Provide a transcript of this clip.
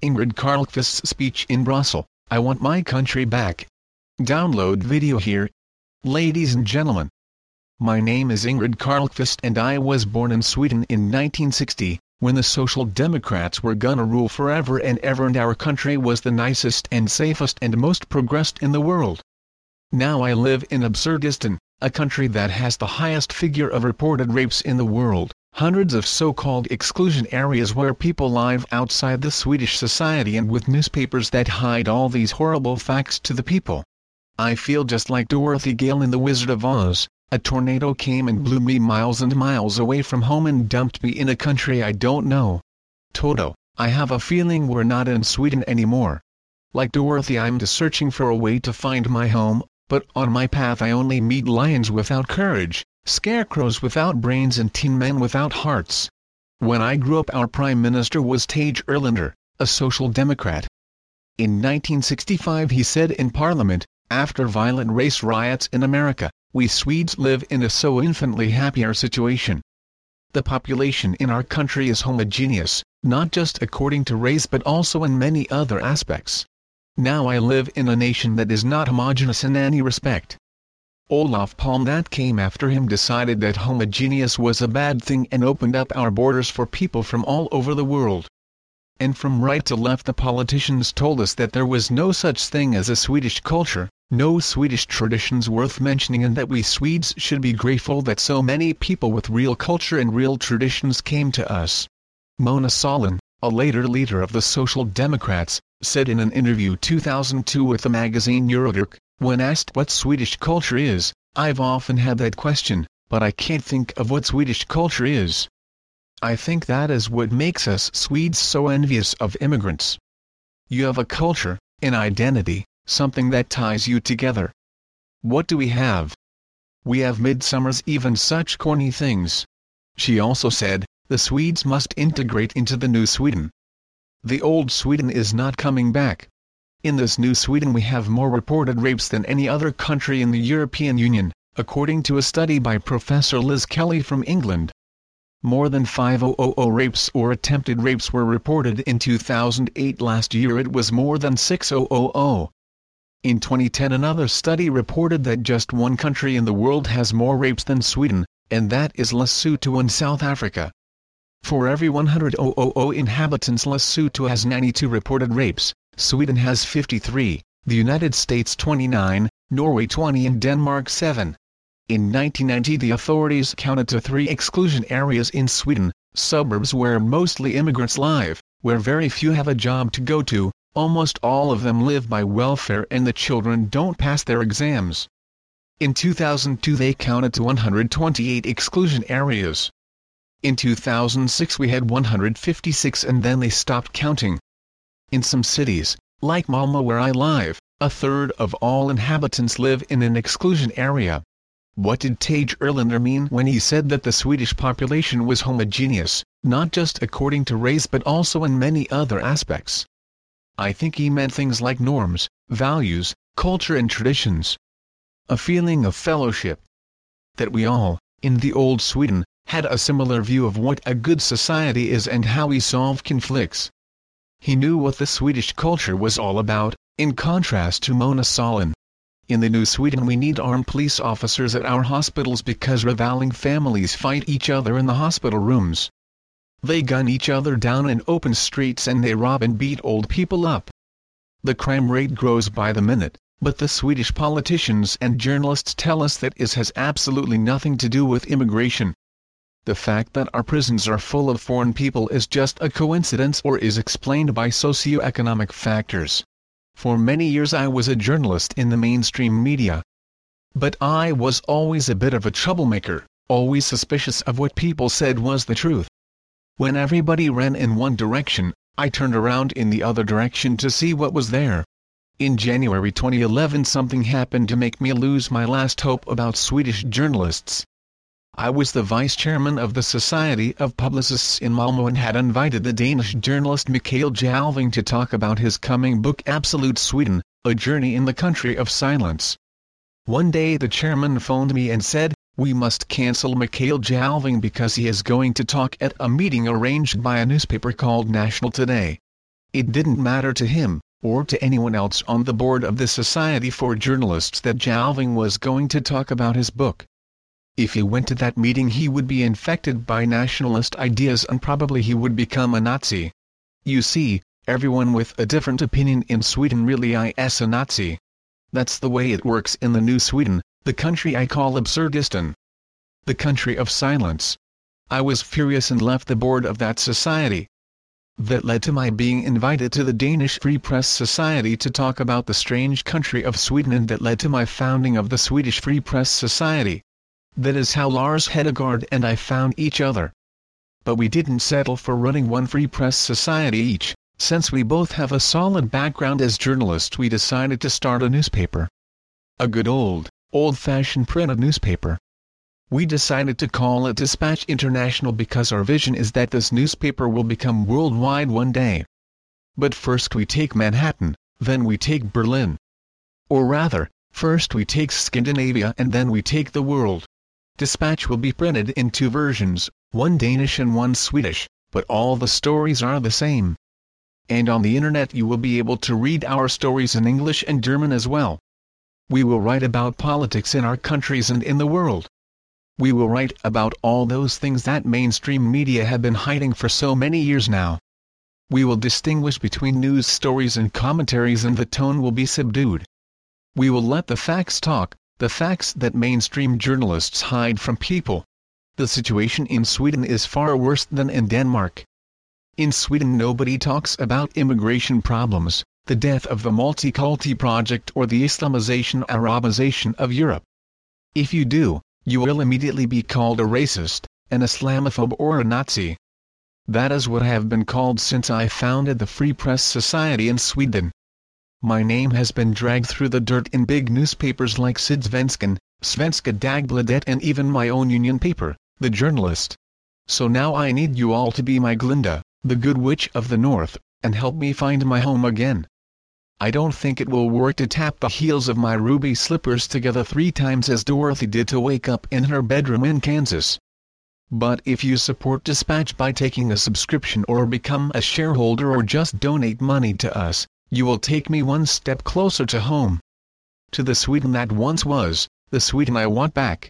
Ingrid Carlqvist's speech in Brussels, I want my country back. Download video here. Ladies and gentlemen, my name is Ingrid Carlqvist and I was born in Sweden in 1960, when the Social Democrats were gonna rule forever and ever and our country was the nicest and safest and most progressed in the world. Now I live in Absurdistan, a country that has the highest figure of reported rapes in the world, hundreds of so-called exclusion areas where people live outside the Swedish society and with newspapers that hide all these horrible facts to the people. I feel just like Dorothy Gale in The Wizard of Oz, a tornado came and blew me miles and miles away from home and dumped me in a country I don't know. Toto, I have a feeling we're not in Sweden anymore. Like Dorothy I'm just searching for a way to find my home, but on my path I only meet lions without courage, scarecrows without brains and tin men without hearts. When I grew up our prime minister was Tage Erlander, a social democrat. In 1965 he said in parliament, after violent race riots in America, we Swedes live in a so infinitely happier situation. The population in our country is homogeneous, not just according to race but also in many other aspects. Now I live in a nation that is not homogeneous in any respect. Olof Palme that came after him decided that homogeneous was a bad thing and opened up our borders for people from all over the world. And from right to left the politicians told us that there was no such thing as a Swedish culture, no Swedish traditions worth mentioning and that we Swedes should be grateful that so many people with real culture and real traditions came to us. Mona Sahlin, a later leader of the Social Democrats, said in an interview 2002 with the magazine Euroturk, when asked what Swedish culture is, I've often had that question, but I can't think of what Swedish culture is. I think that is what makes us Swedes so envious of immigrants. You have a culture, an identity, something that ties you together. What do we have? We have midsummers even such corny things. She also said, the Swedes must integrate into the new Sweden. The old Sweden is not coming back. In this new Sweden we have more reported rapes than any other country in the European Union, according to a study by Professor Liz Kelly from England. More than 5,000 rapes or attempted rapes were reported in 2008 last year it was more than 6000. In 2010 another study reported that just one country in the world has more rapes than Sweden, and that is Lesotho in South Africa. For every 100,000 inhabitants Lesotho has 92 reported rapes, Sweden has 53, the United States 29, Norway 20 and Denmark 7. In 1990 the authorities counted to three exclusion areas in Sweden, suburbs where mostly immigrants live, where very few have a job to go to, almost all of them live by welfare and the children don't pass their exams. In 2002 they counted to 128 exclusion areas. In 2006 we had 156 and then they stopped counting. In some cities, like Malmö where I live, a third of all inhabitants live in an exclusion area. What did Tage Erlander mean when he said that the Swedish population was homogeneous, not just according to race but also in many other aspects? I think he meant things like norms, values, culture and traditions. A feeling of fellowship. That we all, in the old Sweden, had a similar view of what a good society is and how we solve conflicts. He knew what the Swedish culture was all about, in contrast to Mona Sahlin. In the new Sweden we need armed police officers at our hospitals because rivaling families fight each other in the hospital rooms. They gun each other down in open streets and they rob and beat old people up. The crime rate grows by the minute, but the Swedish politicians and journalists tell us that this has absolutely nothing to do with immigration. The fact that our prisons are full of foreign people is just a coincidence or is explained by socio-economic factors. For many years I was a journalist in the mainstream media. But I was always a bit of a troublemaker, always suspicious of what people said was the truth. When everybody ran in one direction, I turned around in the other direction to see what was there. In January 2011 something happened to make me lose my last hope about Swedish journalists. I was the vice chairman of the Society of Publicists in Malmö and had invited the Danish journalist Mikael Jalving to talk about his coming book Absolute Sweden, A Journey in the Country of Silence. One day the chairman phoned me and said, we must cancel Mikael Jalving because he is going to talk at a meeting arranged by a newspaper called National Today. It didn't matter to him, or to anyone else on the board of the Society for Journalists that Jalving was going to talk about his book. If he went to that meeting he would be infected by nationalist ideas and probably he would become a Nazi. You see, everyone with a different opinion in Sweden really is a Nazi. That's the way it works in the new Sweden, the country I call Absurdistan. The country of silence. I was furious and left the board of that society. That led to my being invited to the Danish Free Press Society to talk about the strange country of Sweden and that led to my founding of the Swedish Free Press Society. That is how Lars Hedegaard and I found each other. But we didn't settle for running one Free Press Society each, since we both have a solid background as journalists we decided to start a newspaper. A good old, old-fashioned printed newspaper. We decided to call it Dispatch International because our vision is that this newspaper will become worldwide one day. But first we take Manhattan, then we take Berlin. Or rather, first we take Scandinavia and then we take the world. Dispatch will be printed in two versions, one Danish and one Swedish, but all the stories are the same. And on the internet you will be able to read our stories in English and German as well. We will write about politics in our countries and in the world we will write about all those things that mainstream media have been hiding for so many years now. We will distinguish between news stories and commentaries and the tone will be subdued. We will let the facts talk, the facts that mainstream journalists hide from people. The situation in Sweden is far worse than in Denmark. In Sweden nobody talks about immigration problems, the death of the multiculti project or the Islamization Arabization of Europe. If you do, you will immediately be called a racist, an Islamophobe or a Nazi. That is what I have been called since I founded the Free Press Society in Sweden. My name has been dragged through the dirt in big newspapers like Sydsvenskan, Svenska Dagbladet and even my own union paper, The Journalist. So now I need you all to be my Glinda, the good witch of the north, and help me find my home again. I don't think it will work to tap the heels of my ruby slippers together three times as Dorothy did to wake up in her bedroom in Kansas. But if you support Dispatch by taking a subscription or become a shareholder or just donate money to us, you will take me one step closer to home. To the Sweden that once was, the Sweden I want back.